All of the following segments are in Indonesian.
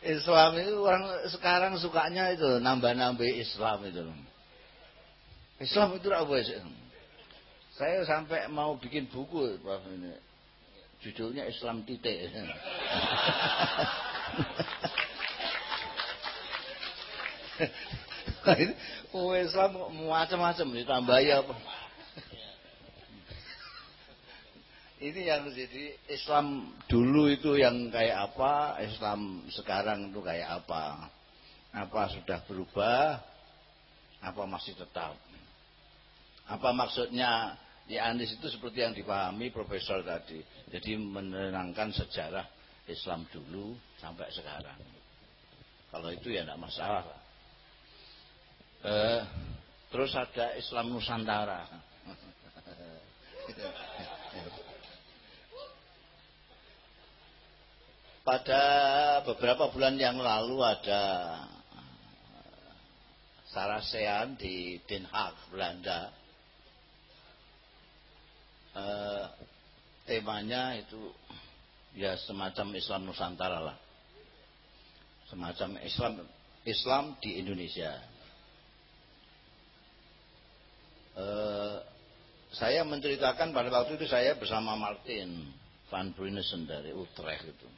Islam itu orang sekarang sukanya itu nambah-nambah Islam itu. Islam itu apa sih? Saya sampai mau bikin buku Prof ini. Judulnya Islam titik. oh Islam macam-macam ditambah ya apa? Ini yang jadi Islam dulu itu yang kayak apa, Islam sekarang itu kayak apa? Apa sudah berubah? Apa masih tetap? Apa maksudnya Ya Anis itu seperti yang dipahami Profesor tadi. Jadi menerangkan sejarah Islam dulu sampai sekarang. Kalau itu ya tidak masalah. Eh, terus ada Islam Nusantara. Pada beberapa bulan yang lalu ada Sarasean di Den Haag, Belanda. Eh, temanya itu ya semacam Islam Nusantara lah. Semacam Islam Islam di Indonesia. Eh, saya menceritakan pada waktu itu saya bersama Martin Van Brunesen dari Utrecht itu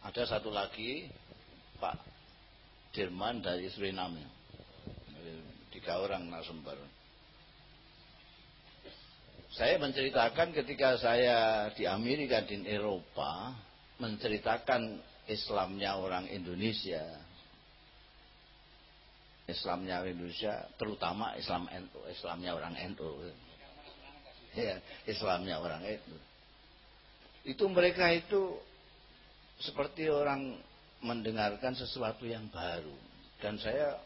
ada satu lagi Pak Dirman dari Suriname. Tiga orang narasumber. Saya menceritakan ketika saya di Amerika di Eropa menceritakan Islamnya orang Indonesia. Islamnya orang Indonesia terutama Islam NU Islamnya orang NU ya Islamnya orang NU itu mereka itu seperti orang mendengarkan sesuatu yang baru dan saya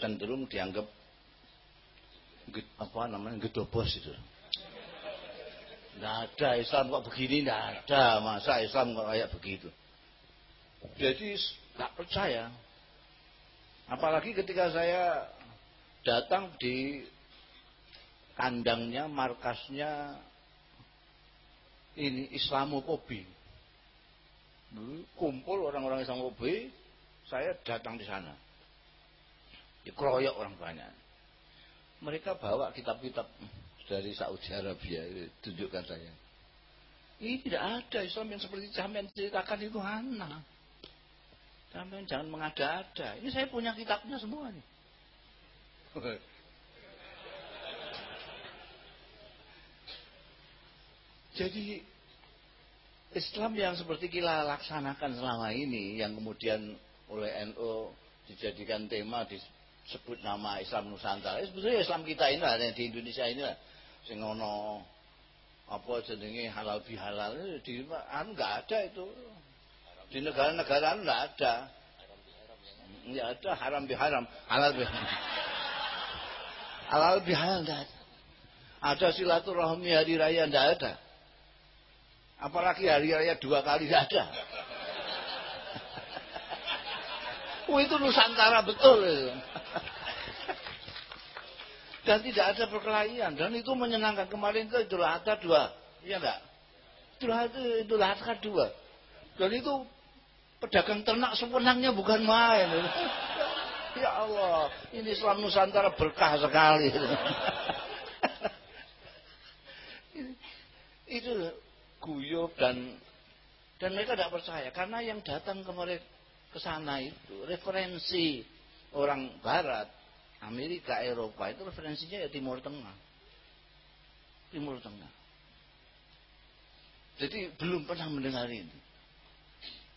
cenderung dianggap apa namanya gedobos itu tidak ada Islam kok begini, tidak ada. Masa Islam kok kayak begitu. Jadi tak percaya. Apalagi ketika saya datang di kandangnya, markasnya ini Islamofobi. Kumpul orang-orang Islamofobi, saya datang di sana. Dikeroyok orang banyak. Mereka bawa kitab-kitab dari Saudi Arabia tunjukkan saya ini tidak ada Islam yang seperti sampean ceritakan itu hana sampean jangan mengada-ada ini saya punya kitabnya semua nih jadi Islam yang seperti kita laksanakan selama ini yang kemudian oleh NU dijadikan tema disebut nama Islam Nusantara. Sebetulnya Islam kita ini lah yang di Indonesia ini lah. Sing ana apa jenenge halal bihalal di anu enggak ada itu. Di negara-negara enggak ada. Enggak ada haram biharam. Halal biharam. Halal bihalal enggak ada. Ada silaturahmi hari raya enggak ada apalagi hari raya dua kali ada. Oh itu Nusantara betul dan tidak ada perkelahian. Dan itu menyenangkan. Kemarin itu Idul Adha dua. Iya enggak Idul Adha Idul Adha dua. Dan itu pedagang ternak sewenangnya bukan main. Ya Allah ini Islam Nusantara berkah sekali. Itu guyup dan dan mereka tidak percaya karena yang datang kemarin ke sana itu referensi orang Barat Amerika, Eropa itu referensinya ya Timur Tengah. Timur Tengah. Jadi belum pernah mendengar ini.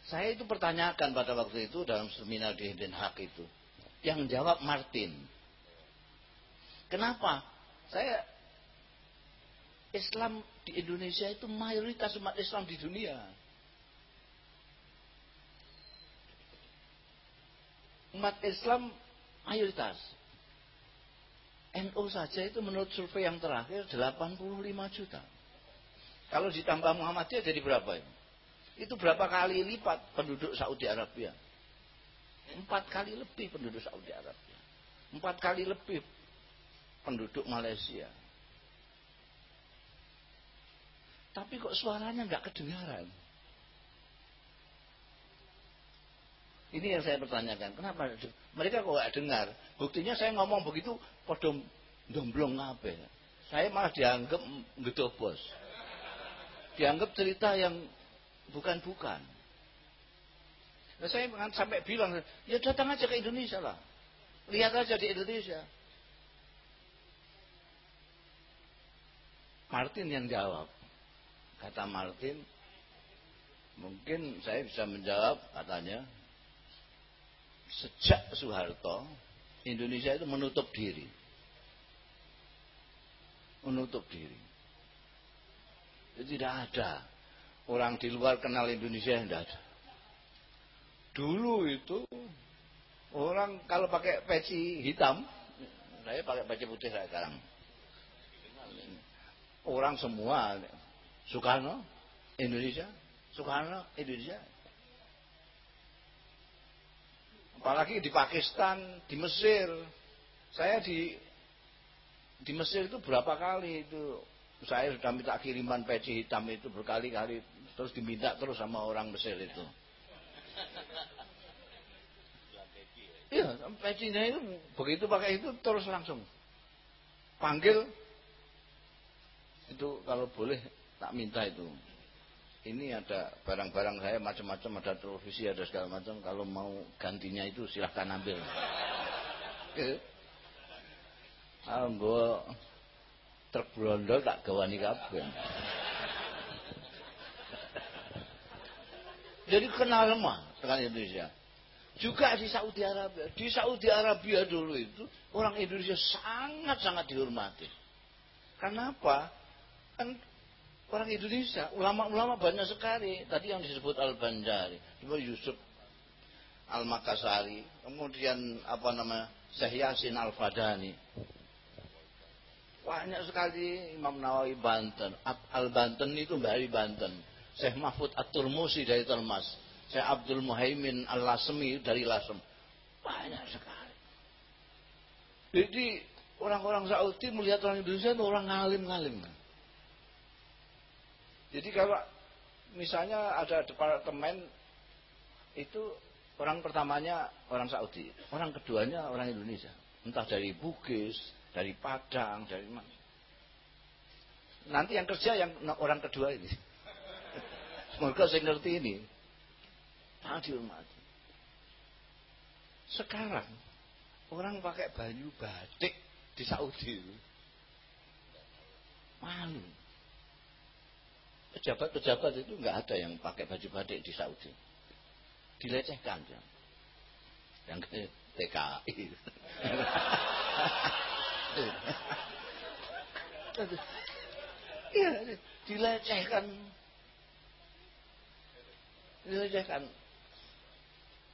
Saya itu pertanyakan pada waktu itu dalam seminar di Den Haag itu. Yang jawab Martin. Kenapa? Saya Islam di Indonesia itu mayoritas umat Islam di dunia. Umat Islam mayoritas. NU saja itu menurut survei yang terakhir 85 juta. Kalau ditambah Muhammadiyah jadi berapa ini? Itu berapa kali lipat penduduk Saudi Arabia? Empat kali lebih penduduk Saudi Arabia. Empat kali lebih penduduk Malaysia. Tapi kok suaranya nggak kedengaran? Ini yang saya pertanyakan. Kenapa? Mereka kok gak dengar. Buktinya saya ngomong begitu, podo domblong apa Saya malah dianggap bos. Dianggap cerita yang bukan-bukan. Nah, saya sampai bilang, ya datang aja ke Indonesia lah. Lihat aja di Indonesia. Martin yang jawab. Kata Martin, mungkin saya bisa menjawab katanya, sejak Soeharto Indonesia itu menutup diri. Menutup diri. Jadi tidak ada orang di luar kenal Indonesia tidak ada. Dulu itu orang kalau pakai peci hitam, saya pakai peci putih saya sekarang. Orang semua Soekarno Indonesia, Soekarno Indonesia, Apalagi di Pakistan, di Mesir. Saya di di Mesir itu berapa kali itu saya sudah minta kiriman peci hitam itu berkali-kali terus diminta terus sama orang Mesir itu. Iya, pecinya itu begitu pakai itu terus langsung panggil itu kalau boleh tak minta itu. Ini ada barang-barang saya macam-macam ada televisi ada segala macam. Kalau mau gantinya itu silahkan ambil. Ah gue truk brondol tak gawani kabeh. Jadi kenal lemah dengan Indonesia. Juga di Saudi Arabia. Di Saudi Arabia dulu itu orang Indonesia sangat-sangat dihormati. Kenapa? Kan orang Indonesia, ulama-ulama banyak sekali. Tadi yang disebut Al-Banjari, Yusuf Al-Makassari, kemudian apa nama Syekh Yasin Al-Fadani. Banyak sekali Imam Nawawi Banten. Al-Banten itu dari Banten. Syekh Mahfud At-Turmusi dari Termas. Syekh Abdul Muhaimin Al-Lasmi dari Lasem. Banyak sekali. Jadi orang-orang Saudi melihat orang Indonesia itu orang ngalim-ngalim. Jadi kalau misalnya ada departemen itu orang pertamanya orang Saudi, orang keduanya orang Indonesia. Entah dari Bugis, dari Padang, dari mana. Nanti yang kerja yang orang kedua ini. Semoga saya ngerti ini. Sangat dihormati. Sekarang orang pakai baju batik di Saudi. Malu pejabat-pejabat itu nggak ada yang pakai baju batik di Saudi. Dilecehkan ya. Yang TKI. Iya, dilecehkan. Dilecehkan.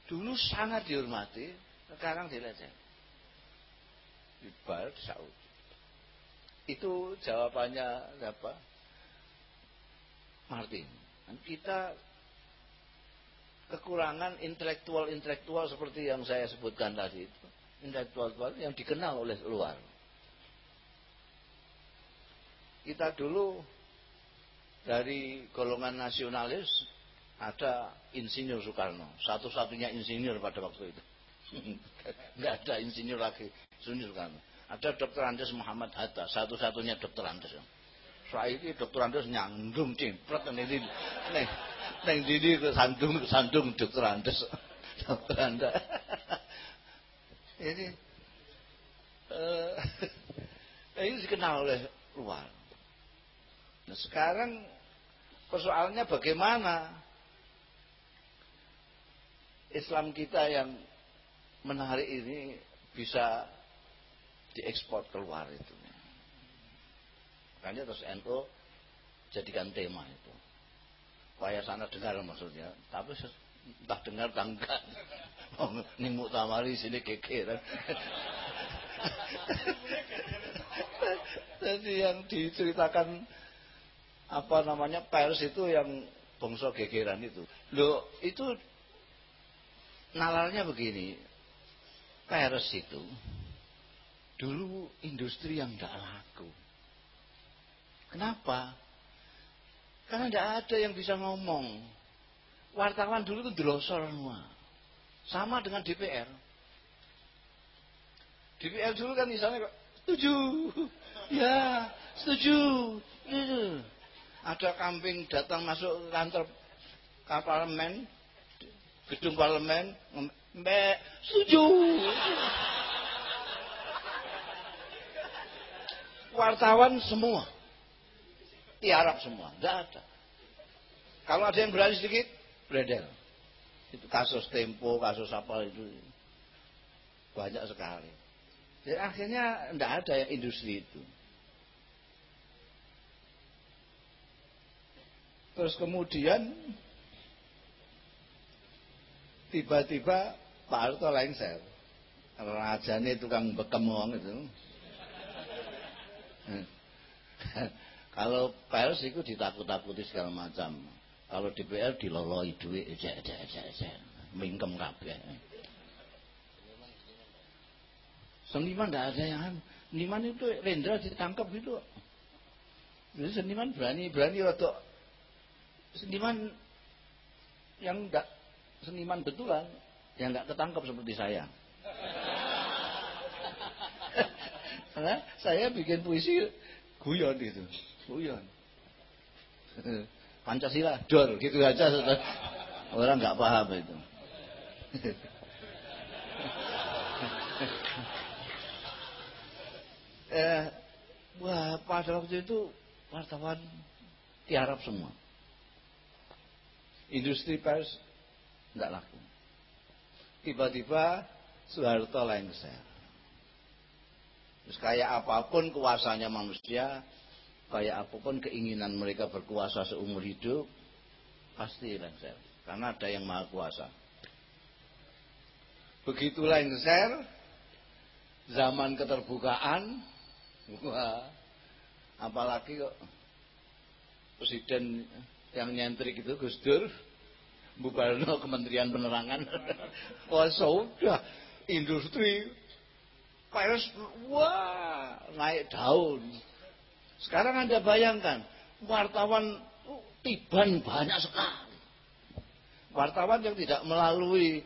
Dulu sangat dihormati, sekarang dilecehkan. Di Bal, di Saudi. Itu jawabannya apa? Martin. Kita kekurangan intelektual-intelektual seperti yang saya sebutkan tadi itu. Intelektual yang dikenal oleh luar. Kita dulu dari golongan nasionalis ada insinyur Soekarno. Satu-satunya insinyur pada waktu itu. Enggak ada insinyur lagi. Soekarno. Ada Dr. Andes Muhammad Hatta. Satu-satunya Dr. Andes saiki dokter Andes nyandung cimpret ini neng neng didi ke sandung ke sandung dokter Andes dokter Andes ini uh, ini dikenal oleh luar. Nah sekarang persoalannya bagaimana? Islam kita yang menarik ini bisa diekspor keluar itu Makanya terus NU jadikan tema itu. Supaya sana dengar maksudnya. Tapi entah dengar entah enggak. Ini sini kekeran. Jadi yang diceritakan apa namanya pers itu yang bongso gegeran itu. Loh itu nalarnya begini. Pers itu dulu industri yang tidak laku. Kenapa? Karena tidak ada yang bisa ngomong. Wartawan dulu itu delosor semua. Sama dengan DPR. DPR dulu kan misalnya setuju, ya setuju, setuju. Ada kambing datang masuk kantor parlemen, gedung parlemen, mbak setuju. Wartawan semua, tiarap semua, tidak ada. Kalau ada yang berani sedikit, beredel. Itu kasus Tempo, kasus apa itu banyak sekali. Jadi akhirnya tidak ada yang industri itu. Terus kemudian tiba-tiba Pak Harto lengser. Rajanya tukang bekem itu. Kalau pers itu ditakut-takuti segala macam. Kalau DPR diloloi duit aja aja aja aja. Mingkem kabeh. Seniman tidak ada yang seniman itu Rendra ditangkap gitu. Jadi seniman berani berani waktu seniman yang enggak seniman betulan yang enggak ketangkap seperti saya. Karena saya bikin puisi guyon gitu, guyon. Pancasila dor gitu aja orang nggak paham itu. Eh, wah pada waktu itu wartawan tiarap semua. Industri pers nggak laku. Tiba-tiba Soeharto lengser. Terus kayak apa pun kuasanya manusia kayak apa pun keinginan mereka berkuasa seumur hidup pasti lengser. Karena ada yang maha kuasa. Begitu lengser zaman keterbukaan wah apalagi kok presiden yang nyentrik itu Gus Dur Bubarno Kementerian Penerangan. Wah sudah industri pers wah naik daun sekarang Anda bayangkan, wartawan tiban banyak sekali. Wartawan yang tidak melalui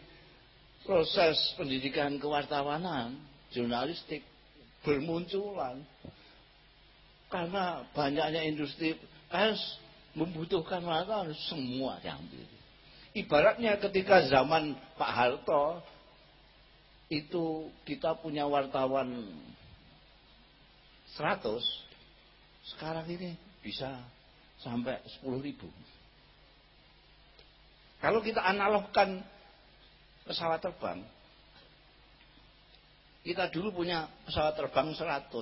proses pendidikan kewartawanan, jurnalistik, bermunculan. Karena banyaknya industri pers membutuhkan wartawan, semua diambil. Ibaratnya ketika zaman Pak Harto, itu kita punya wartawan 100, sekarang ini bisa sampai 10 ribu. Kalau kita analogkan pesawat terbang, kita dulu punya pesawat terbang 100.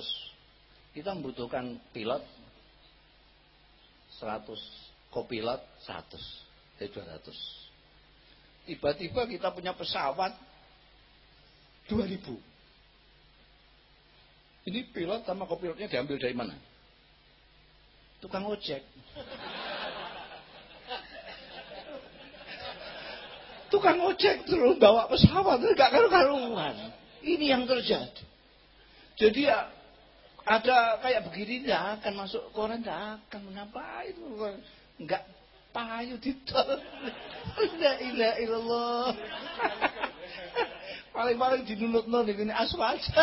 Kita membutuhkan pilot 100, kopilot 100, jadi 200. Tiba-tiba kita punya pesawat 2000. Ini pilot sama kopilotnya diambil dari mana? Tukang ojek. Tukang ojek terus bawa pesawat, enggak karu-karuan. Ini yang terjadi. Jadi ya ada kayak begini tidak akan masuk koran tidak akan mengapa itu enggak payu di tol. La ilaha illallah. Paling-paling dinunut-nunut ini asu aja.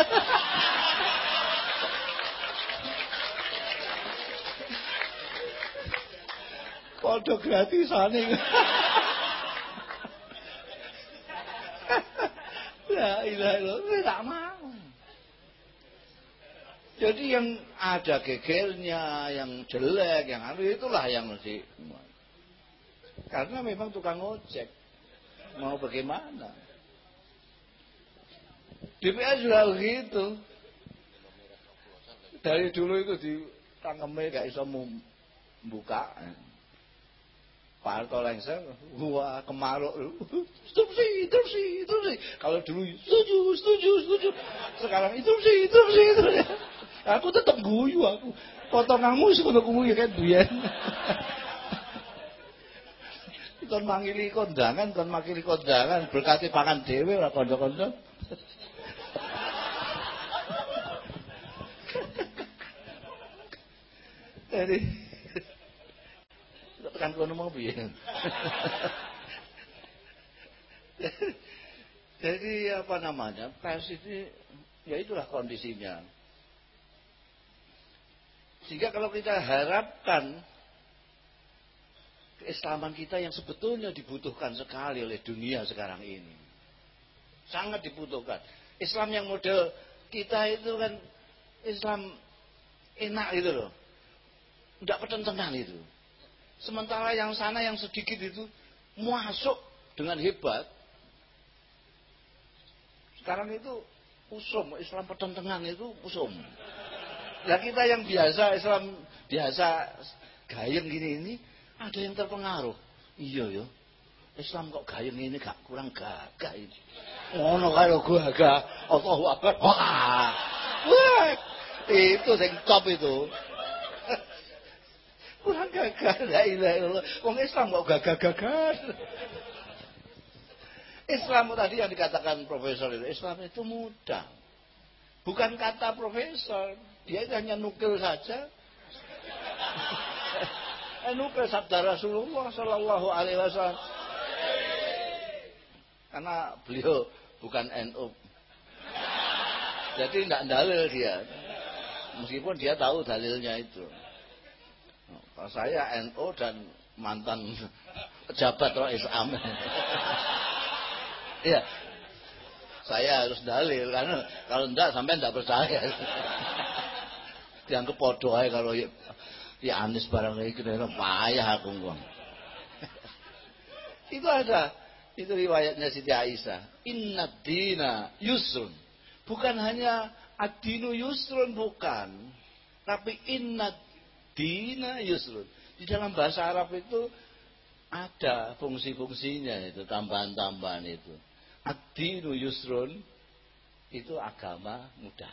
Padha gratisane. La ilaha illallah, tak mau. Jadi yang ada gegernya, yang jelek, yang anu itulah yang mesti. Karena memang tukang ojek. Mau bagaimana? DPR juga begitu. Dari dulu itu di tangkemnya gak bisa membuka. Pak Harto lengser, wah kemaruk, interupsi, interupsi, interupsi. Kalau dulu setuju, setuju, setuju. Sekarang interupsi, interupsi, interupsi. Aku tetap guyu aku. Potonganmu sekono guyu kan buyen. Kon mangili kondangan, kon mangili kondangan, berkati pangan dhewe ora kanca-kanca. Jadi tekan kono mau piye. Jadi apa namanya pers ini ya itulah kondisinya. Sehingga kalau kita harapkan keislaman kita yang sebetulnya dibutuhkan sekali oleh dunia sekarang ini. Sangat dibutuhkan. Islam yang model kita itu kan Islam enak gitu loh. Tidak pertentangan itu. Sementara yang sana yang sedikit itu masuk dengan hebat. Sekarang itu usum, Islam pertentangan itu usum. Nah kita yang biasa Islam biasa gayeng gini ini ada yang terpengaruh. Iya ya. Islam kok gayeng ini gak kurang gagah ini. Ngono kalau gagah, Allahu Akbar. Wah. Wah. Itu sing top itu. Kurang gagah la ilaha illallah. Wong Islam kok gagah-gagah. Islam tadi yang dikatakan profesor itu, Islam itu mudah. Bukan kata profesor, dia hanya nukil saja. eh, nukil sabda Rasulullah Shallallahu Alaihi Wasallam. Karena beliau bukan NU. Jadi tidak dalil dia. Meskipun dia tahu dalilnya itu. Saya NU dan mantan pejabat Rais Am. Iya. Saya harus dalil karena kalau enggak sampai enggak percaya. Yang kepodo aja kalau ya, ya Anis barang kayak gitu payah aku ngomong. Itu ada itu riwayatnya Siti Aisyah. Inna dina yusrun. Bukan hanya adinu yusrun bukan. Tapi inna dina yusrun. Di dalam bahasa Arab itu ada fungsi-fungsinya itu, tambahan-tambahan itu. Ad-dinu yusrun itu agama mudah.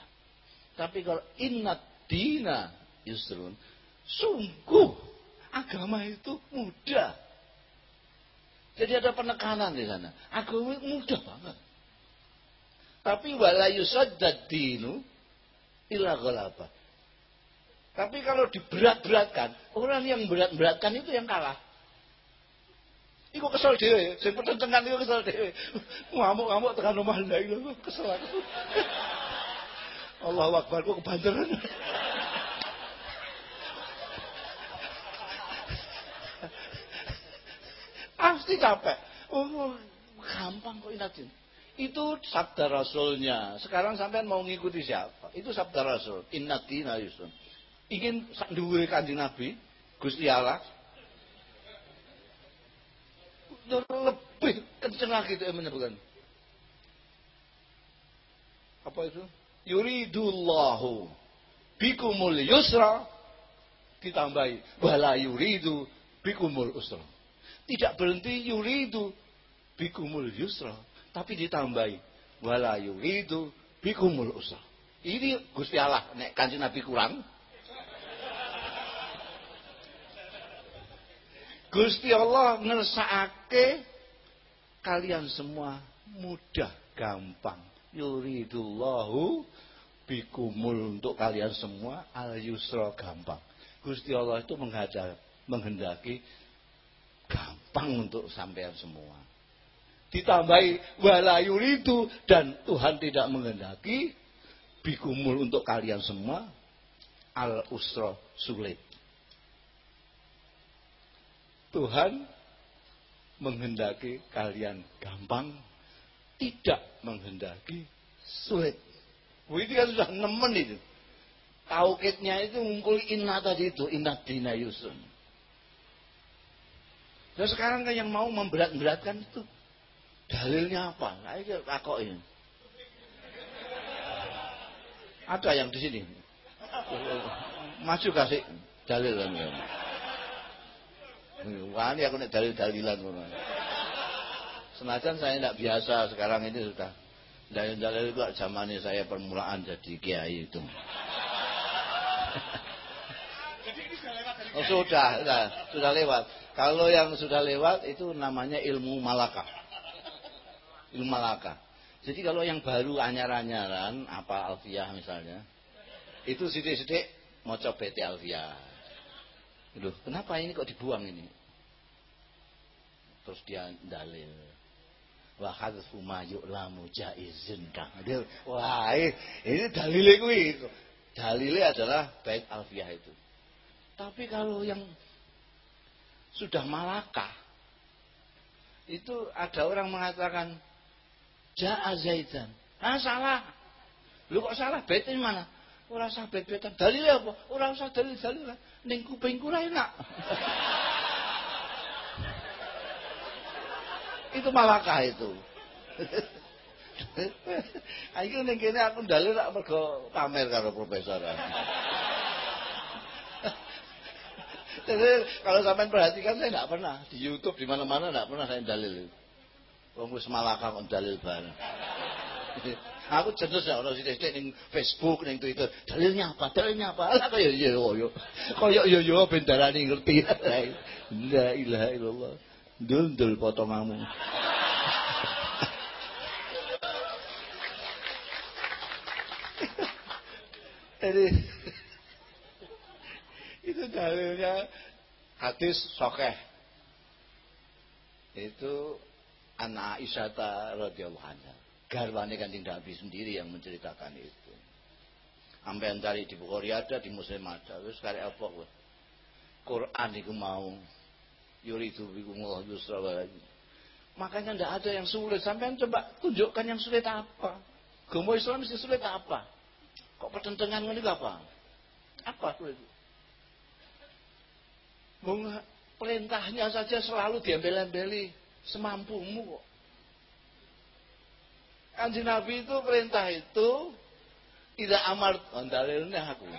Tapi kalau inna dina yusrun, sungguh agama itu mudah. Jadi ada penekanan di sana. Agama mudah banget. Tapi wala yusaddad dinu illa ghalaba. Tapi kalau diberat-beratkan, orang yang berat-beratkan itu yang kalah. Iku kesel dhewe, sing pertentangan iku kesel dhewe. Ngamuk-ngamuk tekan omah lha iku kesel aku. Allahu Akbar kok kebanteran. Pasti capek. Oh, gampang kok inatin. Itu sabda rasulnya. Sekarang sampean mau ngikuti siapa? Itu sabda rasul. Innatina yusun. Ingin duwe kanjeng Nabi, Gusti Allah, lebih kenceng lagi itu menyebutkan. Apa itu? Yuridullahu bikumul yusra ditambahi wala yuridu bikumul usra. Tidak berhenti yuridu bikumul yusra, tapi ditambahi wala yuridu bikumul usra. Ini Gusti Allah nek Kanjeng Nabi kurang, Gusti Allah ngersakake kalian semua mudah gampang. Yuridullahu bikumul untuk kalian semua al yusra gampang. Gusti Allah itu menghendaki gampang untuk sampean semua. Ditambahi wala yuridu dan Tuhan tidak menghendaki bikumul untuk kalian semua al usra sulit. Tuhan menghendaki kalian gampang, tidak menghendaki sulit. Itu kan sudah nemen itu. Itu ngumpul inna tadi itu, inna dina yusun. Dan sekarang kan yang mau memberat-beratkan itu dalilnya apa? Nah, ini. Ada yang di sini. Maju kasih dalil kan. Wani aku nek dalil-dalilan ngono. Senajan saya tidak biasa sekarang ini sudah dalil-dalil itu zamannya saya permulaan jadi kiai itu. Oh, sudah, sudah, sudah lewat. Kalau yang sudah lewat itu namanya ilmu malaka. Ilmu malaka. Jadi kalau yang baru anyar-anyaran, apa alfiah misalnya, itu sidik-sidik mau coba alfiah. Loh, kenapa ini kok dibuang ini? Terus dia dalil. wa hadfu ma yu'lamu jaizun kang. Wah, ini dalile kuwi. Dalile adalah bait alfiah itu. Tapi kalau yang sudah malakah itu ada orang mengatakan ja'a zaidan. Ah salah. Lu kok salah? Baitnya mana? Ora usah bet-betan. Dalile apa? Ora usah dalil-dalil. Ning kupingku ra enak. itu malakah itu. Ayo ning kene aku dalil rak mergo pamer karo profesor. Jadi kalau sampean perhatikan saya tidak pernah di YouTube di mana-mana tidak pernah saya dalil. Wong wis malakah kok dalil bareng. Aku jenis ya orang sithik ning Facebook ning Twitter. Dalilnya apa? Dalilnya apa? Lah kaya iya yo. Kaya iya yo ben darani ngerti. La ilaha illallah. Dundul potonganmu. Jadi itu dalilnya hadis sokeh itu anak Aisyah radhiyallahu anha garwane kanjeng Nabi sendiri yang menceritakan itu. Sampai cari di Bukhari ada di Muslim ada. Terus kare apa kowe? Quran itu mau. Yuridu bikum Allah yusra makanya tidak ada yang sulit. Sampai coba tunjukkan yang sulit apa? Gomo Islam mesti sulit apa? Kok pertentangan ini apa? Apa sulit perintahnya saja selalu diambil-ambeli semampumu kok. Kanji Nabi itu perintah itu tidak amar oh, dalilnya aku.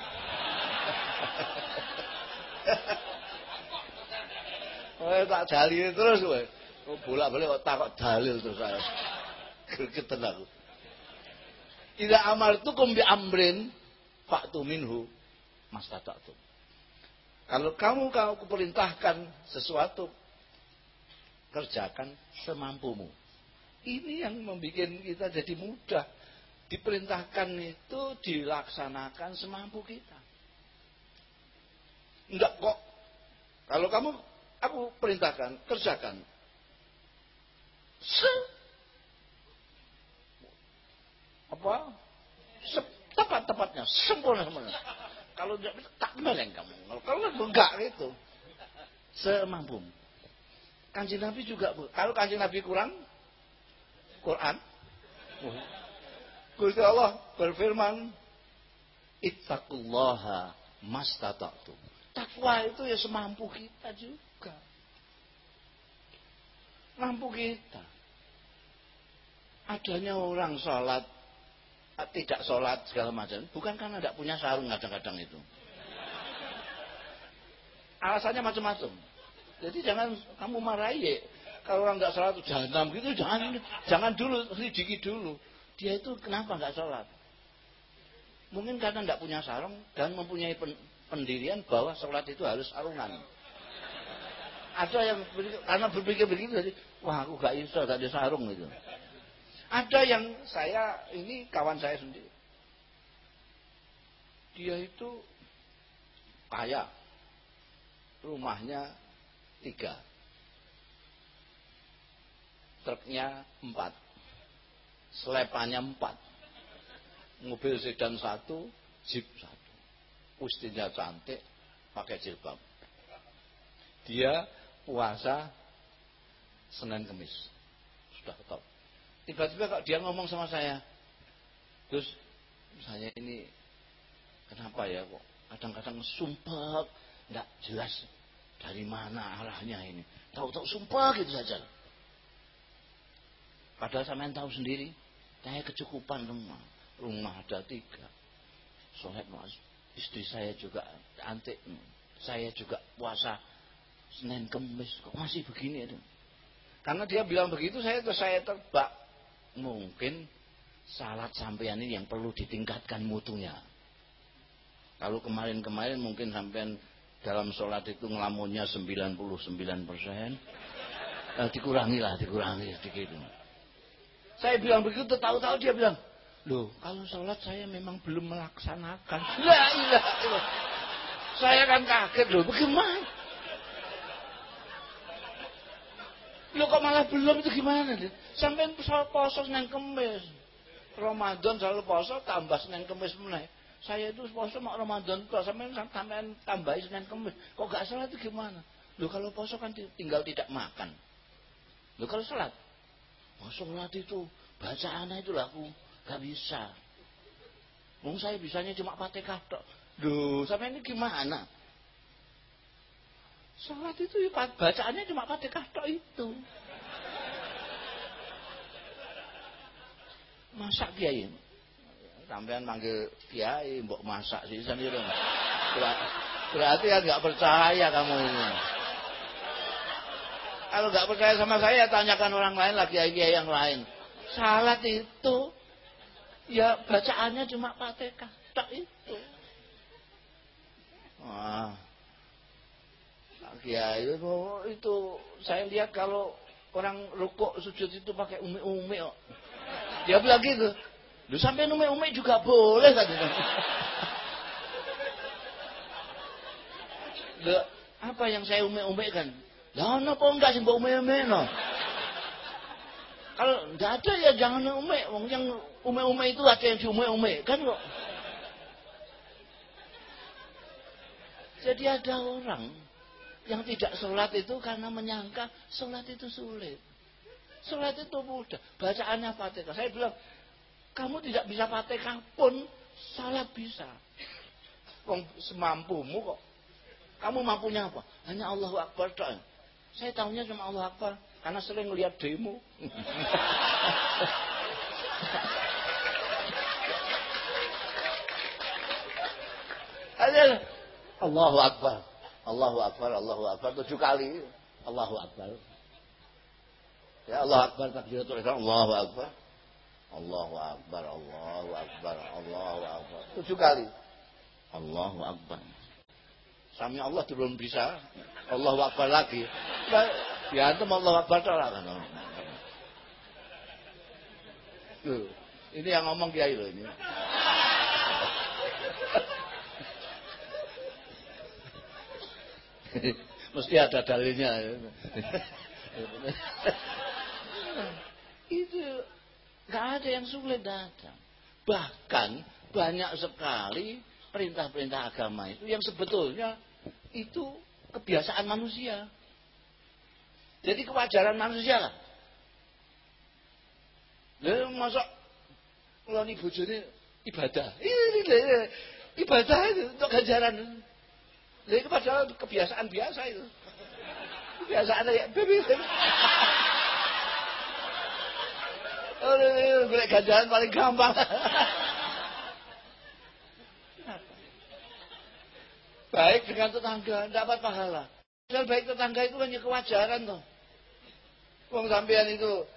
Oh, tak dalil terus kowe. Oh, bolak-balik kok takok dalil terus saya. Gregetan aku. Tidak amar itu kumbi amrin faktu minhu mas tuh. Kalau kamu kau kuperintahkan sesuatu, kerjakan semampumu. Ini yang membuat kita jadi mudah. Diperintahkan itu dilaksanakan semampu kita. Enggak kok. Kalau kamu, aku perintahkan, kerjakan. Se apa? Tepat-tepatnya, sempurna sempurna. Kalau tidak tak meleng kamu. Kalau enggak gitu. Semampu. Kanji Nabi juga. Kalau kanji Nabi kurang, Quran. Gusti Allah berfirman, Ittaqullaha mastata'tu. Takwa itu ya semampu kita juga. Mampu kita. Adanya orang sholat tidak sholat segala macam bukan karena tidak punya sarung kadang-kadang itu alasannya macam-macam jadi jangan kamu marahi. Kalau orang nggak sholat jahanam gitu jangan jangan dulu sedikit dulu dia itu kenapa nggak sholat mungkin karena tidak punya sarung dan mempunyai pendirian bahwa sholat itu harus sarungan ada yang karena berpikir begitu jadi wah aku gak bisa gak ada sarung gitu ada yang saya, ini kawan saya sendiri. Dia itu kaya. Rumahnya tiga. Truknya empat. Selepannya empat. Mobil sedan satu, jeep satu. Ustinya cantik, pakai jilbab. Dia puasa Senin Kemis. Sudah top tiba-tiba kok dia ngomong sama saya terus saya ini kenapa ya kok kadang-kadang sumpah nggak jelas dari mana arahnya ini tahu-tahu sumpah gitu saja padahal saya tahu sendiri saya kecukupan rumah. Rumah ada tiga. Soalnya mas. Istri saya juga antik. Saya juga puasa Senin Kemis kok. Masih begini itu. Karena dia bilang begitu saya terus saya terbak mungkin salat sampean ini yang perlu ditingkatkan mutunya. Kalau kemarin-kemarin mungkin sampean dalam sholat itu ngelamunnya 99 persen, eh, dikurangi lah, dikurangi sedikit. Saya bilang begitu, tahu-tahu dia bilang, loh kalau sholat saya memang belum melaksanakan. La iya, Saya kan kaget loh, bagaimana? Lu kok malah belum itu gimana? Sampai poso neng kemis. Ramadan selalu poso tambah neng kemis meneh. Saya itu poso mau Ramadan kok sampai sampai tambah Senin Kemis. Kok gak salah itu gimana? Lu kalau poso kan tinggal tidak makan. Lu kalau salat, oh, sholat itu bacaannya itu laku gak bisa. Mungkin saya bisanya cuma pakai tok. Duh, sampai ini gimana? Sholat itu ya, bacaannya cuma pakai tok itu. Masak kiai. Sampean manggil kiai, mbok masak sih sendiri. Berarti ya nggak percaya kamu ini. Kalau nggak percaya sama saya, tanyakan orang lain lagi kiai yang lain. Salat itu ya bacaannya cuma Fatihah, tak itu. Wah, Kiai itu, itu saya lihat kalau orang rukuk sujud itu pakai umi-umi kok. Dia bilang gitu. Lu sampai umi-umi juga boleh. Loh, apa yang saya umi-umi Lah apa enggak sih umi-umi no? Kalau enggak ada ya jangan umi. Wong yang umi-umi itu ada yang umi-umi kan kok. Jadi ada orang yang tidak sholat itu karena menyangka sholat itu sulit. Sholat itu mudah. Bacaannya fatihah. Saya bilang, kamu tidak bisa fatihah pun sholat bisa. Wong semampumu kok. Kamu mampunya apa? Hanya Allahu Akbar doa. Saya tahunya cuma Allah Akbar karena sering lihat demo. Allahu Akbar. Allahu Akbar, Allahu Akbar tujuh kali. Allahu Akbar. Ya Allah Akbar takbiratul ihram, Allahu Akbar. Allahu Akbar, Allahu Akbar, Allahu Akbar. Tujuh kali. Allahu Akbar. Sami Allah belum bisa. Allahu Akbar lagi. Ya antum Allahu Akbar lah ini yang ngomong kiai loh ini. Mesti ada dalilnya. itu nggak ada yang sulit datang. Bahkan banyak sekali perintah-perintah agama itu yang sebetulnya itu kebiasaan manusia. Jadi kewajaran manusia lah. Lalu masa kalau ini bojone ibadah. Ibadah itu untuk ganjaran. Jadi itu padahal kebiasaan biasa itu. Kebiasaan ya. Oh, gue ganjaran paling gampang. baik dengan tetangga, dapat pahala. Dan baik tetangga itu hanya kewajaran toh. Wong sampean itu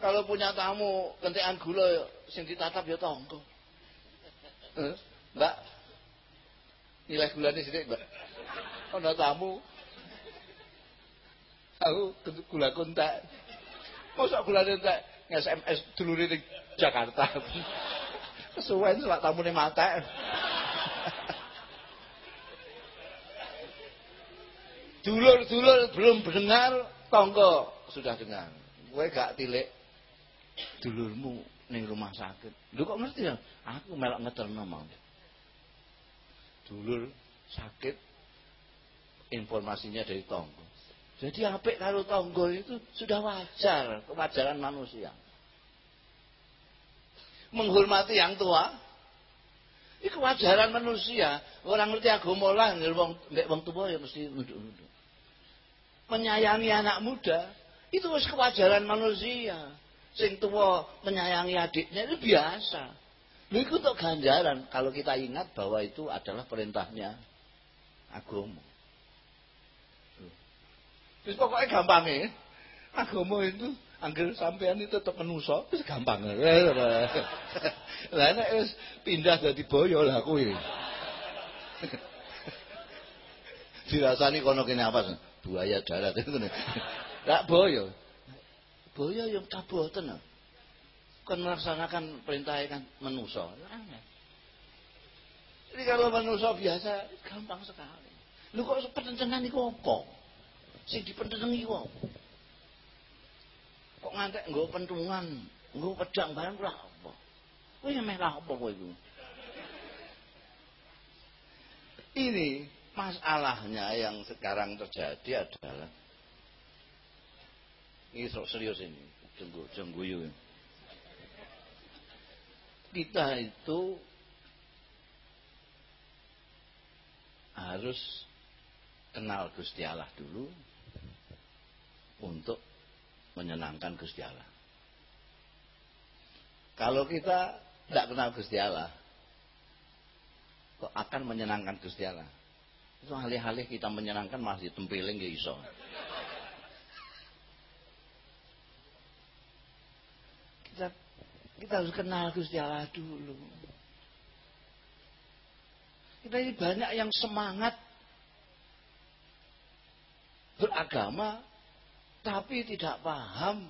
kalau punya tamu kentekan gula sing ditatap ya tonggo. Eh, mbak, nilai gulanya sedikit mbak. Ada tamu, aku gula kontak. Gula kontak nge-SMS dulu di Jakarta. Kesuwen tamu nih Dulur-dulur belum dengar, tonggo sudah dengar. Gue gak tilik dulurmu ning rumah sakit. Lu kok ngerti ya? Aku melok ngeterno mau. Dulur sakit informasinya dari tonggo. Jadi apik kalau tonggo itu sudah wajar, kewajaran manusia. Menghormati yang tua, ini kewajaran manusia. Orang ngerti agama lah, wong wong tua ya mesti nunduk-nunduk. Menyayangi anak muda, itu harus kewajaran manusia. Sing tua menyayangi adiknya itu biasa. Lu itu untuk ganjaran kalau kita ingat bahwa itu adalah perintahnya agama. Terus pokoknya gampang ya. Agama itu angger sampean itu tetap menuso, itu gampang. Lah nek pindah dadi boyo lah kuwi. Dirasani kono kene apa? Buaya darat itu ngene. Lah boyo. Boyo yang caboten. Kan melaksanakan perintah kan menuso. Jadi kalau manusia biasa gampang sekali. Lu kok penentengan iku apa? Sing dipentenengi iku apa? Kok ngantek nggo pentungan, nggo pedang barang ora apa. Kowe merah apa kowe iku? Ini masalahnya yang sekarang terjadi adalah ini serius ini, jenggu, jengguyu. Kita itu harus kenal Gusti Allah dulu untuk menyenangkan Gusti Allah. Kalau kita tidak kenal Gusti Allah, kok akan menyenangkan Gusti Allah. Itu alih-alih kita menyenangkan masih tempiling ya iso. Kita kita harus kenal Gusti Allah dulu. Kita ini banyak yang semangat beragama tapi tidak paham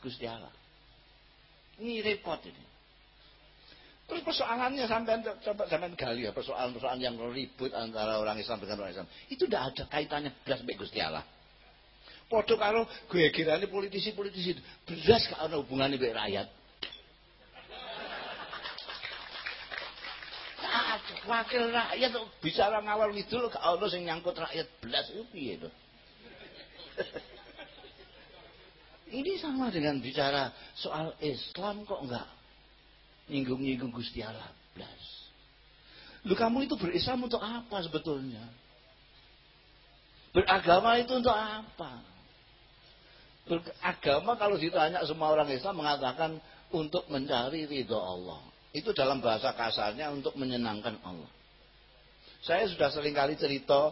Gusti Allah. Ini repot ini. Terus persoalannya sampai coba sampai gali ya persoalan-persoalan yang ribut antara orang Islam dengan orang Islam. Itu tidak ada kaitannya belas dengan Gusti Allah. Podo kalau gue kira ini politisi-politisi itu belas kalau hubungannya dengan rakyat. Wakil rakyat bicara ngawal itu gak ono sing nyangkut rakyat belas itu piye. Ini sama dengan bicara soal Islam kok enggak nyinggung-nyinggung Gusti Allah. Lu kamu itu berislam untuk apa sebetulnya? Beragama itu untuk apa? Beragama kalau ditanya semua orang Islam mengatakan untuk mencari ridho Allah. Itu dalam bahasa kasarnya untuk menyenangkan Allah. Saya sudah sering kali cerita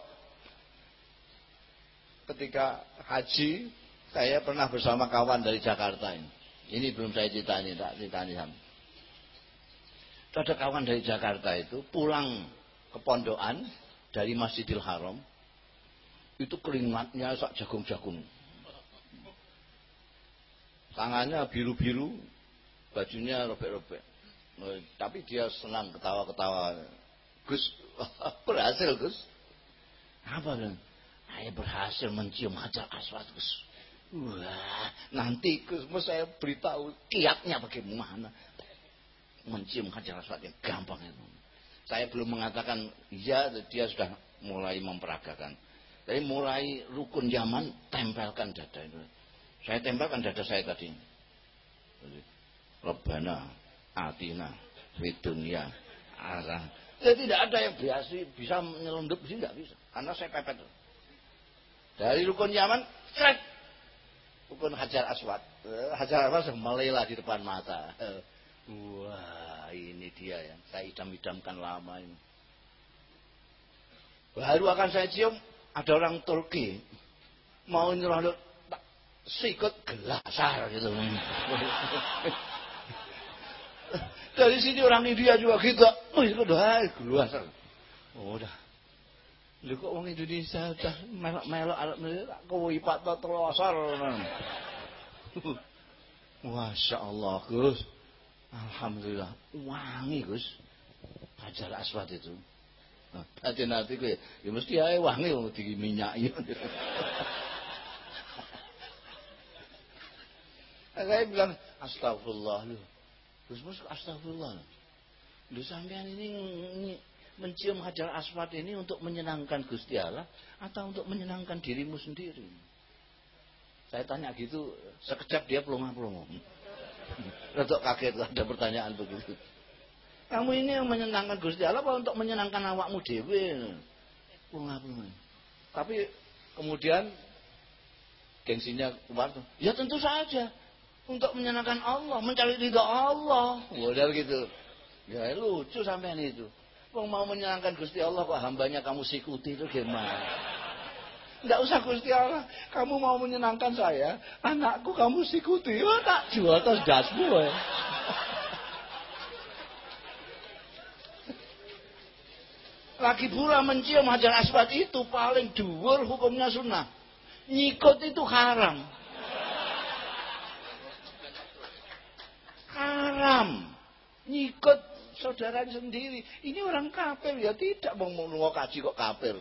ketika haji saya pernah bersama kawan dari Jakarta ini. Ini belum saya cerita ini, tak cerita ini sama ada kawan dari Jakarta itu pulang ke pondokan dari Masjidil Haram. Itu keringatnya sak jagung-jagung. Tangannya biru-biru bajunya robek-robek. Tapi dia senang ketawa-ketawa. Gus berhasil Gus. Apa saya berhasil mencium hajar aswad Gus wah nanti Gus mau saya beritahu kiatnya bagaimana mencium hajar yang gampang itu. Saya belum mengatakan iya, dia sudah mulai memperagakan. Tapi mulai rukun zaman tempelkan dada itu. Saya tempelkan dada saya tadi. Rabbana atina fid dunya arah. Ya tidak ada yang biasa bisa menyelundup sini tidak bisa. Karena saya pepet. Dari rukun zaman, strek. Rukun hajar aswad. Eh, hajar aswad melelah di depan mata. Wah, ini dia yang saya idam-idamkan lama ini. Baru akan saya cium, ada orang Turki mau nyerondok sikut gelasar gitu. Dari sini orang India juga gitu. Oh, itu udah gelasar. Oh, udah. Lu kok orang Indonesia udah melok-melok alat melok kowe ipat telosor. Masya Allah, Gus. Alhamdulillah wangi Gus. Hajar aswad itu. Hati nanti gue, ya mesti aja wangi mau di minyak itu. Saya bilang astagfirullah lu. Gus Mus astagfirullah. Lu sampean ini mencium hajar aswad ini untuk menyenangkan Gusti Allah atau untuk menyenangkan dirimu sendiri? Saya tanya gitu, sekejap dia pelongo-pelongo. Rada kaget ada pertanyaan begitu. Kamu ini yang menyenangkan Gusti Allah apa untuk menyenangkan awakmu dhewe? Tapi kemudian gengsinya keluar tuh. Ya tentu saja untuk menyenangkan Allah, mencari ridha Allah. Modal gitu. Ya lucu sampean itu. Wong mau menyenangkan Gusti Allah kok hambanya kamu sikuti itu gimana? Tidak usah Gusti Allah. Kamu mau menyenangkan saya. Anakku kamu sikuti. Oh, tak jual terus dasmu. Ya. Lagi pula mencium hajar aswad itu paling dhuwur hukumnya sunnah. Nyikut itu haram. Haram. Nyikut saudara sendiri. Ini orang kafir ya tidak mau mau kaji kok kafir.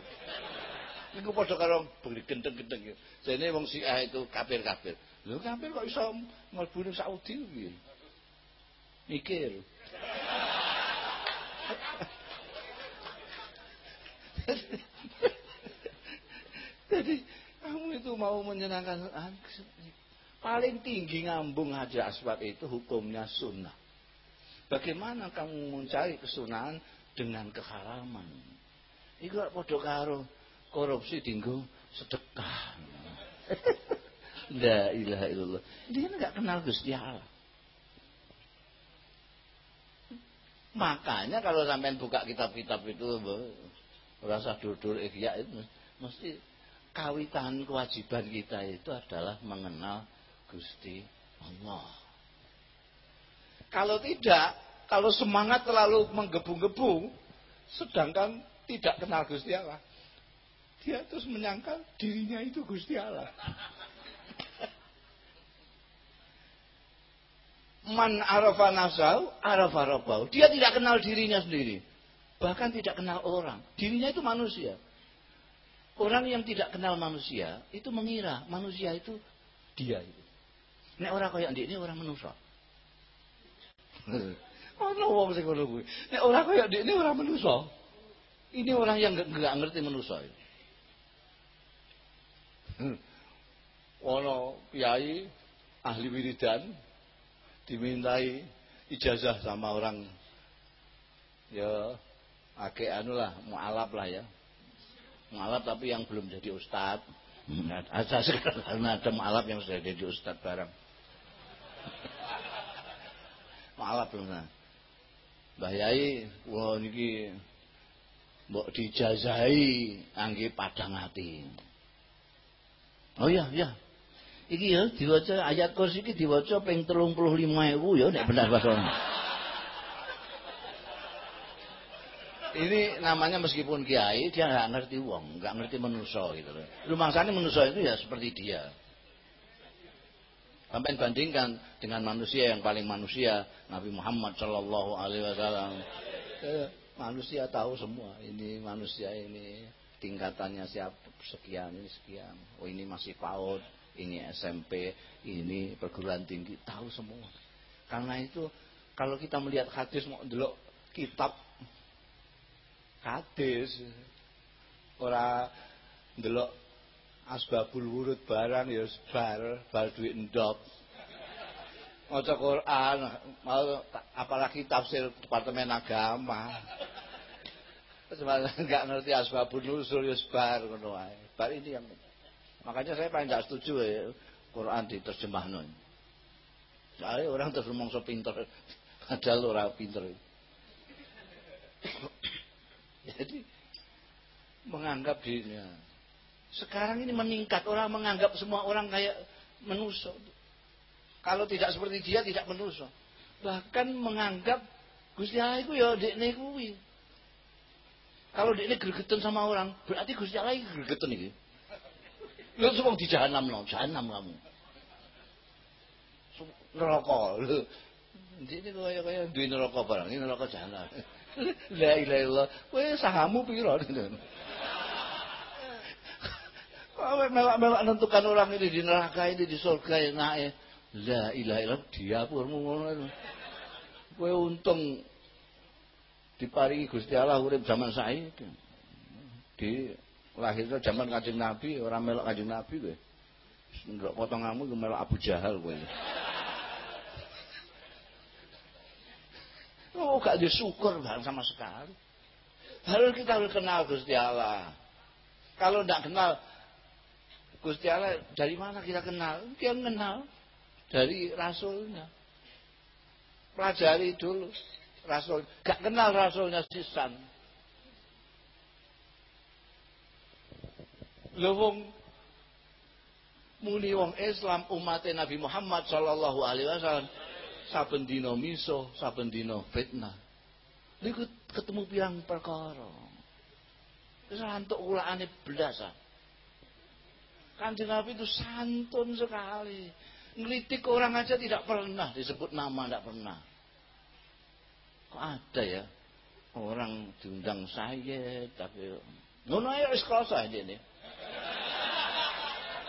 Niku padha karo gendeng-gendeng. Jane wong Syiah itu kafir-kafir. Lho kafir kok mlebu ning Saudi piye? Mikir. Jadi kamu itu mau menyenangkan paling tinggi ngambung haji aswad itu hukumnya sunnah. Bagaimana kamu mencari kesunahan dengan keharaman? Iku padha karo korupsi dinggo sedekah. La ilaha illallah. Dia nggak kenal Gusti Allah. Makanya kalau sampai buka kitab-kitab itu rasa duduk ikhya itu mesti kawitan kewajiban kita itu adalah mengenal Gusti Allah. Kalau tidak, kalau semangat terlalu menggebu-gebu, sedangkan tidak kenal Gusti Allah, dia terus menyangka dirinya itu Gusti Allah. Man arafa nafsahu arafa. Dia tidak kenal dirinya sendiri. Bahkan tidak kenal orang. Dirinya itu manusia. Orang yang tidak kenal manusia itu mengira manusia itu dia itu. Nek orang kayak ini orang manusia. Ono wong sing ngono kuwi. Nek ini orang manusia. Ini orang yang nggak ngerti manusia. Ono kiai ahli wiridan dimintai ijazah sama orang ya ake anu lah mualaf lah ya mualaf tapi yang belum jadi ustad ada sekarang ada mualaf yang sudah jadi ustad bareng mualaf belum nah Mbah Yai wah niki mbok dijazahi angge padang hati oh iya iya Iki ya diwaca ayat kursi iki diwaca ping 35.000 ya nek benar bahasa Ini namanya meskipun kiai dia nggak ngerti uang, nggak ngerti manusia gitu loh. Lumangsane manusia itu ya seperti dia. Sampai bandingkan dengan manusia yang paling manusia Nabi Muhammad Shallallahu Alaihi Wasallam. Manusia tahu semua ini manusia ini tingkatannya siapa sekian ini sekian. Oh ini masih PAUD, ini SMP, ini perguruan tinggi, tahu semua. Karena itu kalau kita melihat hadis mau dulu kitab hadis ora ndelok asbabul wurud barang ya bar bar duit endop maca Quran apalagi tafsir departemen agama enggak ngerti asbabul nuzul ya bar ngono bar ini yang Makanya saya paling tidak setuju ya Quran diterjemah non. Saya orang terus ngomong so pinter, padahal orang pinter. Jadi menganggap dirinya. Sekarang ini meningkat orang menganggap semua orang kayak menuso. Kalau tidak seperti dia tidak menuso. Bahkan menganggap Gusti Allah itu ya dekne kuwi. Kalau dekne gregetan sama orang, berarti Gusti Allah itu gregetan iki. Lu semua di jahanam no, jahanam kamu. Neraka. Ini kaya kaya duwe neraka barang, ini neraka jahanam. La ilaha illallah. Kowe sahamu. Kowe melak-melak menentukan orang ini di neraka ini di surga enake. La ilaha illallah diapurmu ngono. Kowe untung diparingi Gusti Allah urip zaman saiki. Di lahirnya zaman kajing Nabi orang melok kajing Nabi gue nggak potonganmu gue melok Abu Jahal gue oh gak disyukur bang sama sekali harus kita harus kenal Gusti Allah kalau tidak kenal Gusti Allah dari mana kita kenal dia kenal dari Rasulnya pelajari dulu Rasul gak kenal Rasulnya sisan Lho wong muni wong Islam umat Nabi Muhammad sallallahu alaihi wasallam saben dina miso, saben dina fitnah. Niku ketemu pirang perkara. Wis antuk ulane blas. Kanjeng Nabi itu santun sekali. Ngelitik orang aja tidak pernah disebut nama, tidak pernah. Kok ada ya? Orang diundang saya tapi ngono aja wis krasa aja nih.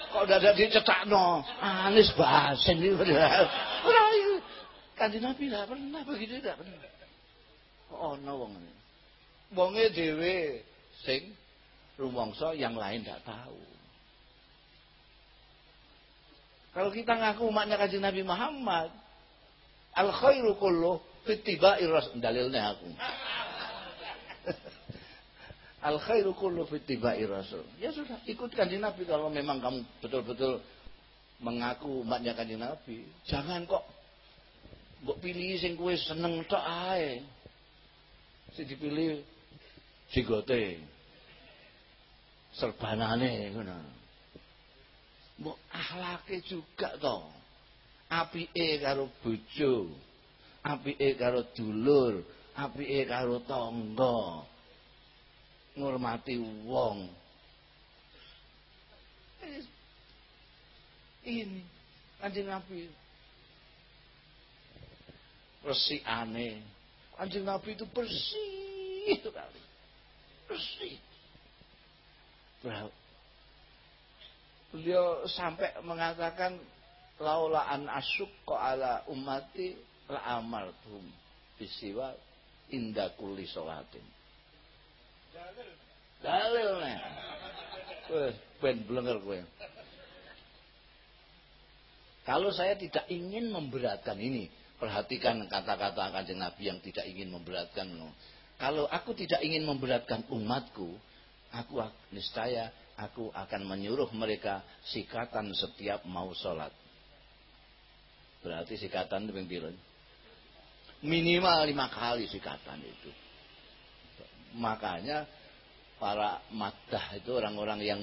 kok dadak dicetakno anis basen iki. Ora kanjeng Nabi tidak pernah begitu tidak pernah. Kok ono wong wonge dhewe sing rumangsa yang lain tidak tahu kalau kita ngaku umatnya kanjeng Nabi Muhammad al khairu kullu fittiba'i rasul dalilnya aku Al khairu kullu fittiba'i rasul. Ya sudah, ikut kanjeng Nabi kalau memang kamu betul-betul mengaku umatnya kanjeng Nabi. Jangan kok mbok pilih sing kowe seneng tok ae. Sing dipilih jigote. Serbanane ngono. Mbok akhlake juga to. Apike karo bojo, apike karo dulur, apike karo tangga ngurmati wong. Ini Kanjeng Nabi. aneh. Kanjeng Nabi itu bersih sekali. Bersih. Beliau sampai mengatakan laula an asyukka ala ummati la amartum bisiwa inda kulli sholatin Dalil nih. Wes ben blenger kowe. Kalau saya tidak ingin memberatkan ini, perhatikan kata-kata kanjeng Nabi yang tidak ingin memberatkan. Kalau aku tidak ingin memberatkan umatku, aku niscaya aku akan menyuruh mereka sikatan setiap mau sholat. Berarti sikatan itu Minimal lima kali sikatan itu. Makanya para maddah itu orang-orang yang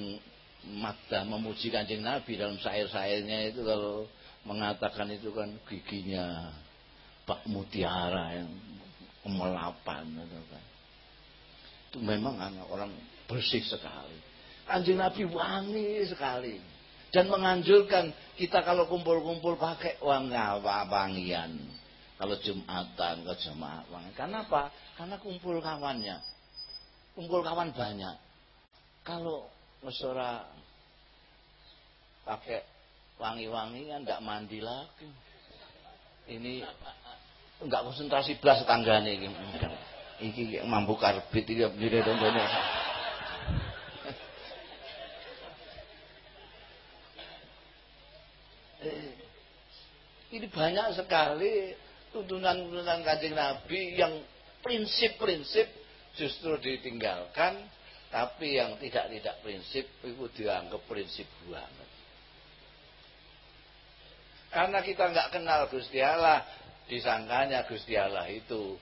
maddah memuji kanjeng Nabi dalam syair-syairnya itu kalau mengatakan itu kan giginya Pak Mutiara yang kemelapan itu kan. Itu memang orang bersih sekali. Kanjeng Nabi wangi sekali dan menganjurkan kita kalau kumpul-kumpul pakai wangi wangian. Kalau Jumatan ke jemaah wangi. Karena apa? Karena kumpul kawannya kumpul kawan banyak. Kalau mesra pakai wangi-wangi kan enggak mandi lagi. Ini enggak konsentrasi belas tetanggane iki. Iki mampu karbit iki bendire tongone. Eh, ini banyak sekali tuntunan-tuntunan kanjeng Nabi yang prinsip-prinsip justru ditinggalkan tapi yang tidak-tidak prinsip itu dianggap prinsip banget. Karena kita nggak kenal Gusti Allah disangkanya Gusti Allah itu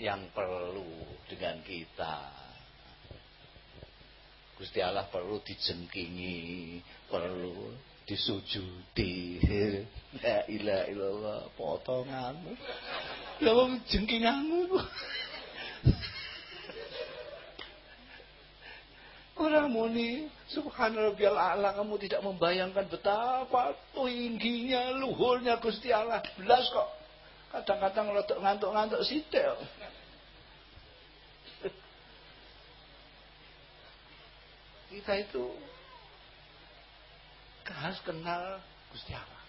yang perlu dengan kita. Gusti Allah perlu dijengkingi perlu disujudi la ilaha illallah potonganmu ya jengkinganmu Orang muni subhanallah a'la kamu tidak membayangkan betapa tingginya luhurnya Gusti Allah. Belas kok. Kadang-kadang ngelotok ngantuk-ngantuk sitel. Kita itu harus kenal Gusti Allah.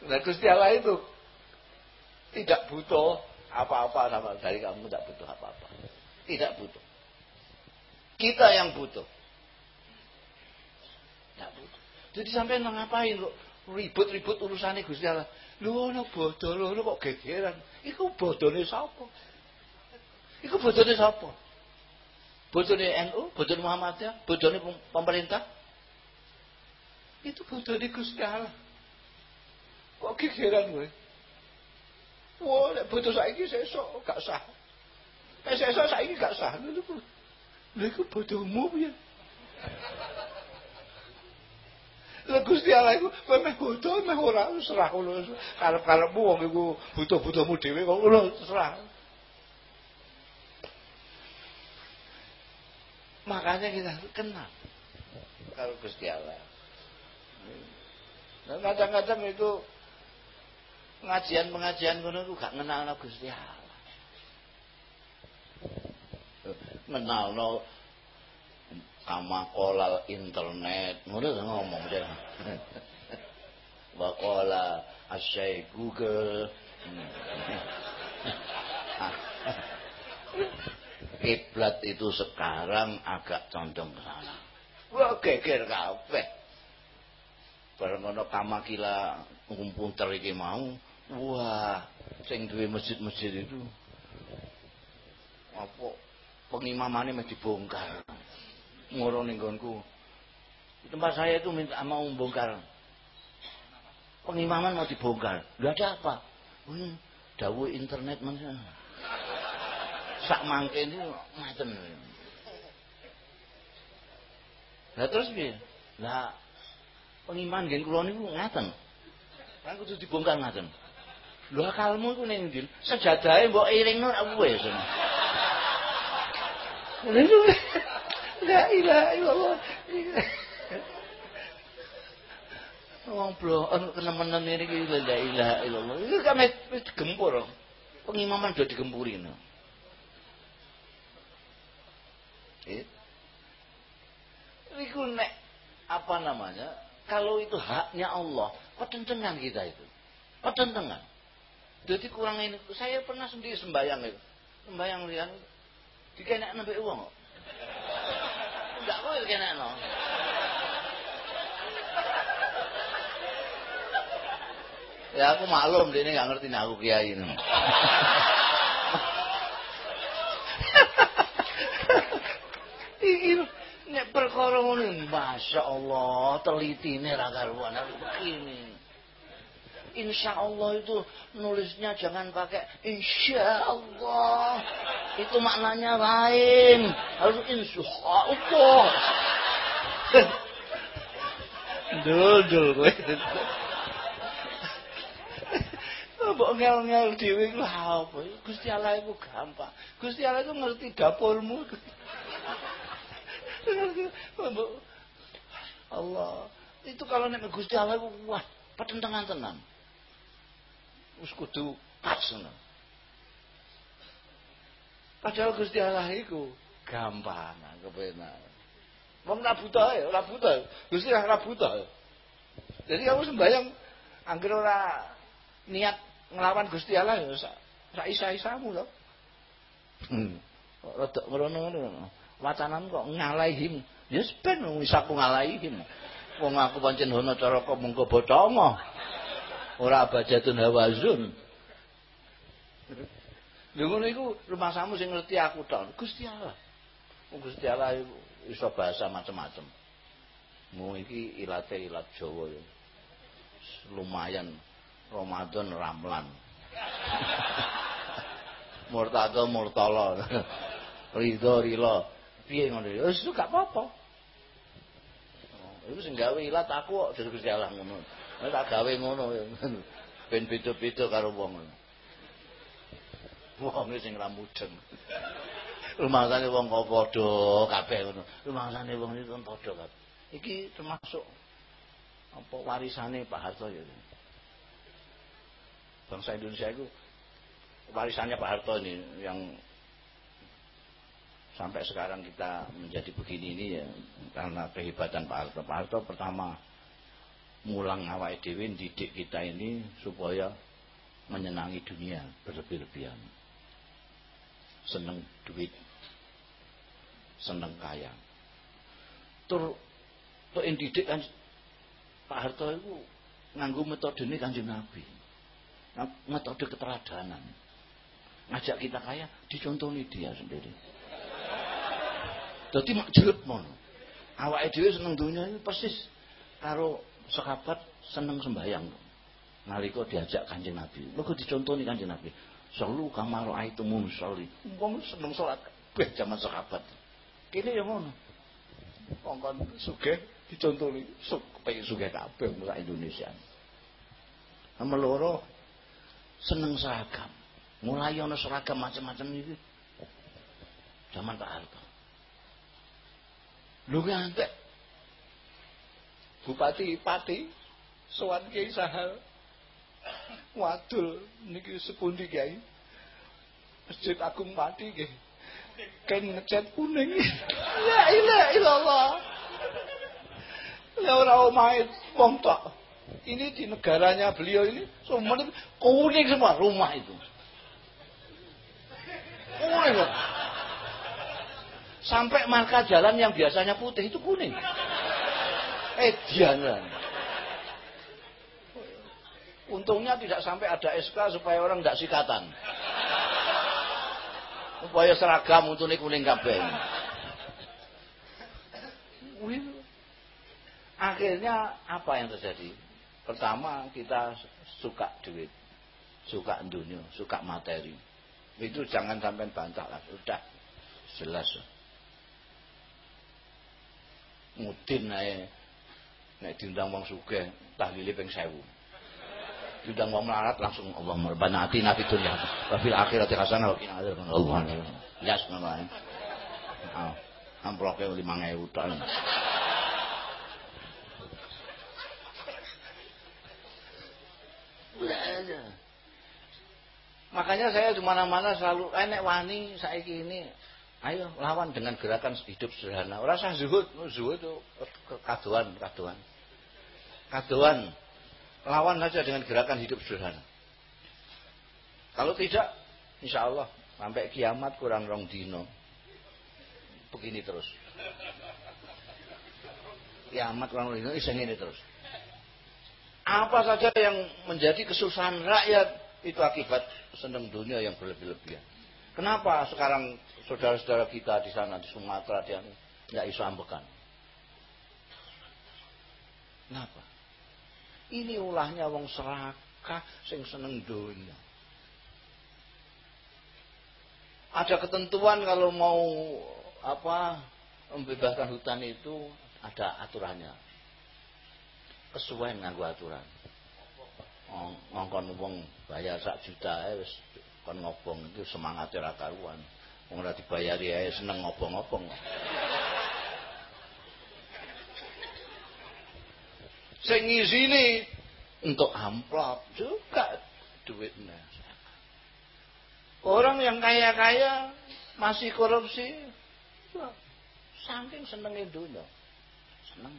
Nah Gusti Allah itu tidak butuh apa-apa sama dari kamu tidak butuh apa-apa. Tidak butuh. Kita yang butuh. Tidak butuh. Jadi sampai ngapain lo ribut-ribut urusannya Gusti Allah. Lu ono bodoh lu kok gegeran. Iku bodone sapa? Iku bodone sapa? Bodone NU, bodone Muhammadiyah, bodone pemerintah. Itu bodone Gusti Allah. Kok gegeran gue? Wah, nek bodo saiki sesuk gak sah. Nek sesuk saiki gak sah. Lha iku lha bodohmu piye? Lah Gusti Allah iku kowe meh bodoh meh ora serah ngono. Karep-karepmu wong iku butuh-butuhmu dhewe kok ngono serah. Makanya kita kenal. Kalau Gusti Allah. Dan kadang-kadang itu pengajian-pengajian ngono ku gak ngenalno Gusti Allah. Ngenalno kolal internet. Ngono ngomong dia wakola asyai Google kiblat itu sekarang agak condong ke sana wah geger kabeh bareng ana kamakila ngumpunter iki mau wah sing duwe masjid-masjid itu apa pengimamane mesti dibongkar ngoro ning Di tempat saya itu minta mau membongkar. Pengimaman mau dibongkar. Enggak ada apa. Hmm, dawu internet mana? Sak mangke ini ngaten. Lah terus piye? Lah pengiman ngen kula niku ngaten. Kan kudu dibongkar ngaten. Lho akalmu iku ning ndi? Sejadahe mbok iringno wis. Lha La ilaha illallah. Wong blo kenemenan ini iki la ilaha illallah. Iku kan wis digempur. Pengimaman udah digempuri no. Iku nek apa namanya? Kalau itu haknya Allah, ketentengan kita itu. Ketentengan. Jadi kurang ini. Saya pernah sendiri sembayang itu. Sembayang lihat. Dikenek nembe uang kok. Enggak kowe kene no. Ya aku maklum dia ini nggak ngerti nih aku kiai ini. Iki nek perkara ngono Masya Allah telitine ra karuan begini. Insya Allah itu nulisnya jangan pakai Insya Allah itu maknanya lain harus insya Allah dul dul gue Mbok ngel-ngel dhewe iku apa? Gusti Allah iku gampang. Gusti Allah itu ngerti dapurmu. Allah. Itu kalau nek Gusti Allah iku wah, petentangan tenan. Wis kudu pas. Padahal Gusti Allah iku gampang kepenak. Wong ora buta ya, ora buta. Gusti ora buta. Jadi kamu sembahyang angger ora niat ngelawan Gusti Allah ya sak isa-isamu to. Hmm. Rodok ngono-ngono. Wacanan kok ngalaihim. Ya ben wis aku ngalaihim. Wong aku pancen hono cara kok mengko bocongo. Ora abajatun hawazun. Lha ngono iku rumah samu sing ngerti aku tok. Gusti Allah. Gusti Allah iso bahasa macam-macam. Mu iki ilate ilat Jawa ya. Lumayan Ramadan ramlan. Murtado murtala. Ridho rila. Piye ya? Gak apa-apa. Oh, tak gawe Pak Harto ya. Bangsa Indonesia itu warisannya Pak Harto yang sampai sekarang kita menjadi begini ini ya karena kehebatan Pak Harto. Pak Harto pertama mulang awal dewi didik kita ini supaya menyenangi dunia berlebih-lebihan. Seneng duit seneng kaya. Tur tur didik kan Pak Harto itu nganggo metode ini kanjeng Nabi. Metode keteladanan. Ngajak kita kaya dicontohi dia sendiri jadi mak jelek mon awak dhewe seneng dunia ini persis karo sahabat seneng sembahyang nalika diajak kanjeng Nabi lho dicontohi kanjeng Nabi Selalu kamar itu munsoli. Wong seneng salat kabeh zaman sahabat. Kene ya ngono. Kongkon sugih dicontoni suk pengen sugih kabeh sak Indonesia. Sama loro seneng seragam. Mulai ana seragam macam-macam iki. Zaman Pak Harto. Lu ngantek Bupati Pati sowan Kiai Sahal Wadul niki sepundi Kiai? Masjid Agung Pati nggih. kain ngecat kuning. Ya ilah ilallah. Ya orang omahe wong tok. Ini di negaranya beliau ini semua kuning semua rumah itu. Kuning. Sampai marka jalan yang biasanya putih itu kuning. Eh jangan. Untungnya tidak sampai ada SK supaya orang tidak sikatan. Supaya seragam untuk kuning kabeh. Akhirnya apa yang terjadi? Pertama kita suka duit, suka dunia, suka materi. Itu jangan sampai bantah lah, sudah jelas. Mudin ae nek diundang wong sugih tahlile ping 1000. Diundang wong melarat langsung Allah rabbana atina fid dunya wa fil akhirati hasanah wa qina adzabannar. Allah. Ngono ae. Ah, amploke 5000 tok. Makanya saya di mana-mana selalu enek wani saiki ini ayo lawan dengan gerakan hidup sederhana. Ora usah zuhud, zuhud itu kaduan, kaduan. Kaduan. Lawan saja dengan gerakan hidup sederhana. Kalau tidak, insya Allah sampai kiamat kurang rong dino. Begini terus. Kiamat kurang rong dino, ini terus. Apa saja yang menjadi kesusahan rakyat itu akibat senang dunia yang berlebih-lebihan. Kenapa sekarang saudara-saudara kita di sana di Sumatera dia nggak iso ambekan? Kenapa? Ini ulahnya wong serakah sing seneng dunia. Ada ketentuan kalau mau apa membebaskan hutan itu ada aturannya. Kesuwen nganggo aturan ngongkon wong bayar sak juta wis kon ngobong itu semangat ora karuan. Wong ora dibayari ae seneng ngobong-ngobong. Sing ngizini untuk amplop juga duitnya. Orang yang kaya-kaya masih korupsi saking senengnya dunia seneng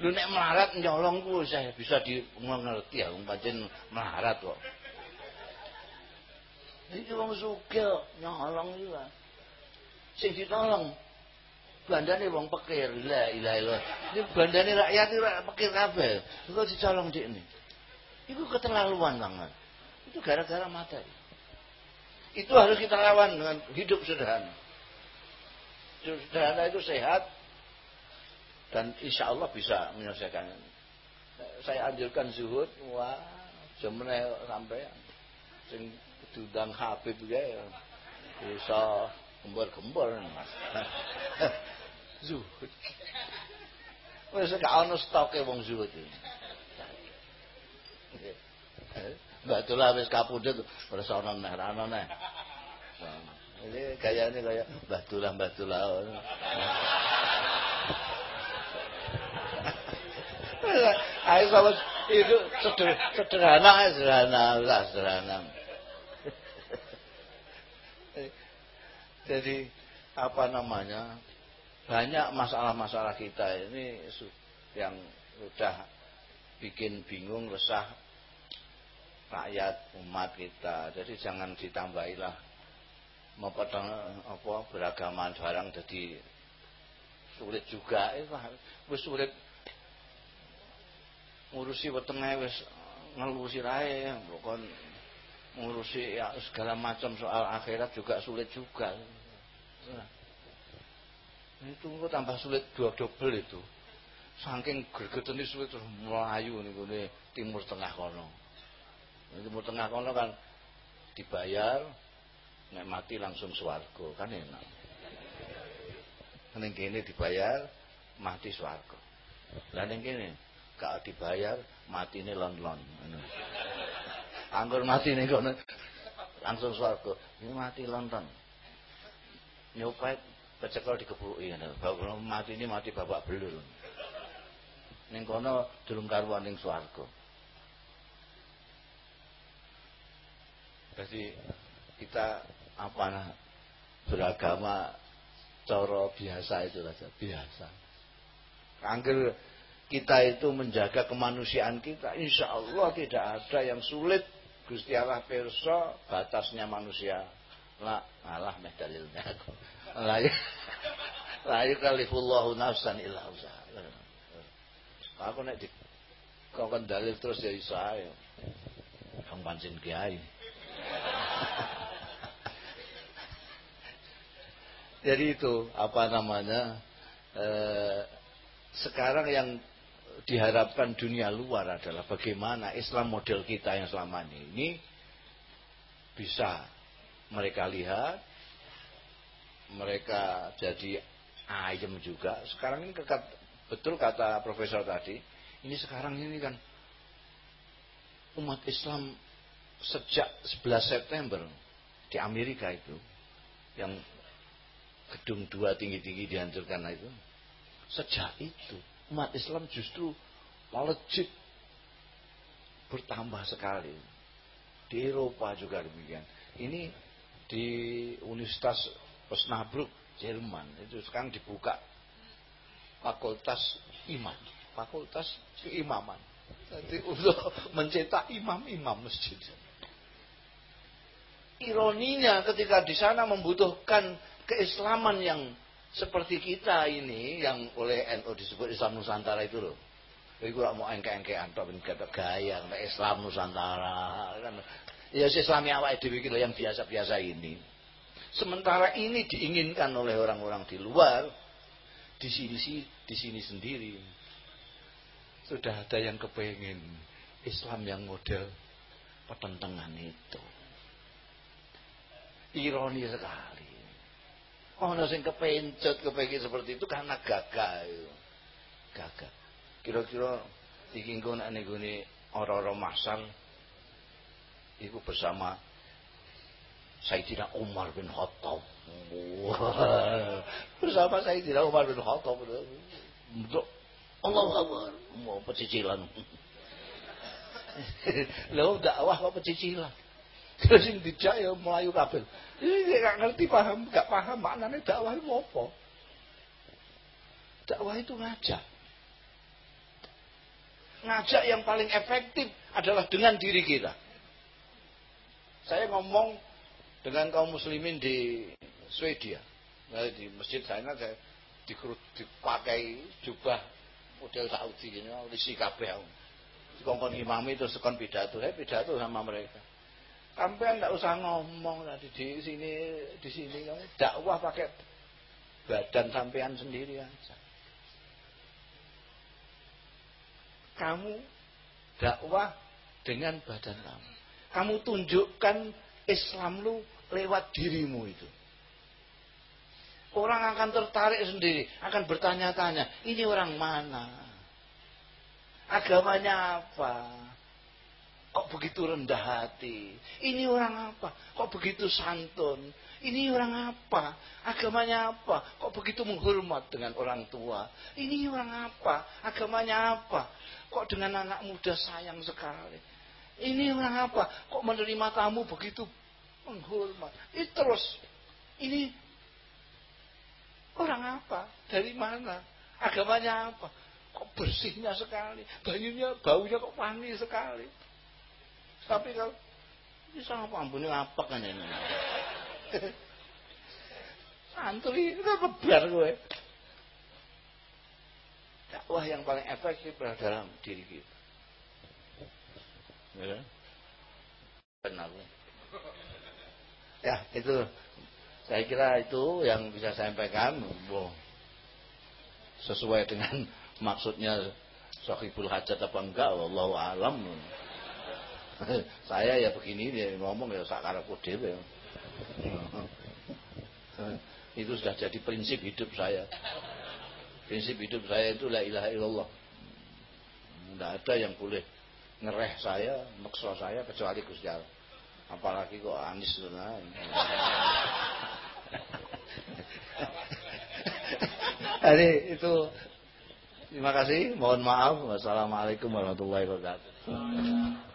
Lu nek melarat nyolong ku saya bisa di mengerti ya pancen melarat kok. Iki wong sugih nyolong iki wae. Sing ditolong bandane wong pekir. La ilaha illallah. Ini bandane rakyat ora pekir kabeh. Kok dicolong ini. Itu keterlaluan banget. Itu gara-gara materi. Itu harus kita lawan dengan hidup sederhana. Sederhana itu sehat, dan insya Allah bisa menyelesaikan saya anjurkan zuhud wah jemene sampai sing diundang Habib ya bisa gembor-gembor zuhud wis gak ono stoke wong zuhud Mbak Tula wis kapundhut ora ana neh ora ana neh. Ini gayane kaya Mbah Tula Mbah Tula. Ayo kalau itu sederhana, sederhana, sederhana. Jadi apa namanya banyak masalah-masalah kita ini yang sudah bikin bingung resah rakyat umat kita. Jadi jangan ditambahilah mempertang apa beragaman barang jadi sulit juga. Eh, sulit ngurusi wetenge wis ngelusi rae bukan ngurusi ya segala macam soal akhirat juga sulit juga. Nah, itu kok tambah sulit dua double itu. Saking gregetene sulit terus melayu niku timur tengah kono. Timur tengah kono kan dibayar nek mati langsung swarga kan enak. Ning kene dibayar mati swarga. Lah ning kene gak dibayar mati ini lon-lon anggur mati ini kono. Langsung swarga. Ini mati lonton. Nyopet pecekel dikepuki ngono. Mati ini mati babak belur. Ning kono durung karuan ning swarga. Jadi kita apa nah? Beragama coro biasa itu saja biasa. Angger kita itu menjaga kemanusiaan kita, insya Allah tidak ada yang sulit. Gusti Allah perso batasnya manusia. Lah, alah meh dalilnya. Lah la yukallifullahu nafsan illa usaha. Aku nek di kan dalil terus ya iso ae. Kang pancen kiai. Jadi itu apa namanya? Eh, sekarang yang diharapkan dunia luar adalah bagaimana Islam model kita yang selama ini bisa mereka lihat, mereka jadi ayam juga. Sekarang ini betul kata profesor tadi, ini sekarang ini kan umat Islam sejak 11 September di Amerika itu yang gedung dua tinggi-tinggi dihancurkan itu sejak itu umat Islam justru melejit bertambah sekali. Di Eropa juga demikian. Ini di Universitas Osnabrück, Jerman, itu sekarang dibuka fakultas imam, fakultas keimaman. Jadi untuk mencetak imam-imam masjid. Ironinya ketika di sana membutuhkan keislaman yang seperti kita ini yang oleh NU disebut Islam Nusantara itu loh. Iku mau engke-engkean tok kata gaya Islam Nusantara kan. Ya Islam awake dhewe iki yang biasa-biasa ini. Sementara ini diinginkan oleh orang-orang di luar, di sini sih, di sini sendiri. Sudah ada yang kepengen Islam yang model pertentangan itu. Ironi sekali. Ono sing kepencut kepengin seperti itu karena gagal. Gagal. Kira-kira iki engko nek ora-ora masal iku bersama Sayyidina Umar bin Khattab. bersama Sayyidina Umar bin Khattab. Untuk Allah Akbar. Mau pecicilan. Lho dakwah kok pecicilan. Terus sing dijak ya melayu kabel. Ini gak ngerti paham, gak paham maknanya dakwah itu apa. Dakwah itu ngajak. Ngajak yang paling efektif adalah dengan diri kita. Saya ngomong dengan kaum muslimin di Swedia. Nah, di masjid sana saya dipakai jubah model Saudi gini, isi kabeh. Dikongkon imami terus sekon pidato, saya pidato sama mereka. Sampai nggak usah ngomong tadi di sini di sini kamu dakwah pakai badan sampean sendiri aja. Kamu dakwah dengan badan kamu. Kamu tunjukkan Islam lu lewat dirimu itu. Orang akan tertarik sendiri, akan bertanya-tanya, ini orang mana? Agamanya apa? Kok begitu rendah hati? Ini orang apa? Kok begitu santun? Ini orang apa? Agamanya apa? Kok begitu menghormat dengan orang tua? Ini orang apa? Agamanya apa? Kok dengan anak muda sayang sekali? Ini orang apa? Kok menerima tamu begitu menghormat? Itu terus. Ini orang apa? Dari mana? Agamanya apa? Kok bersihnya sekali? Baunya, baunya kok wangi sekali? Tapi kalau ini sama ampun apa kan ini? Santri itu bebar gue. Dakwah yang paling efektif adalah dalam diri kita. Ya. Benar. Ya, itu saya kira itu yang bisa saya sampaikan. Boh, sesuai dengan maksudnya Sohibul Hajat apa enggak, wallahu alam. saya ya begini dia ngomong ya sakarepku dhewe. itu sudah jadi prinsip hidup saya. Prinsip hidup saya itu la ilaha illallah. Tidak ada yang boleh ngereh saya, maksa saya kecuali Gusti Allah. Apalagi kok Anis nah. Jadi itu terima kasih, mohon maaf. Wassalamualaikum warahmatullahi wabarakatuh.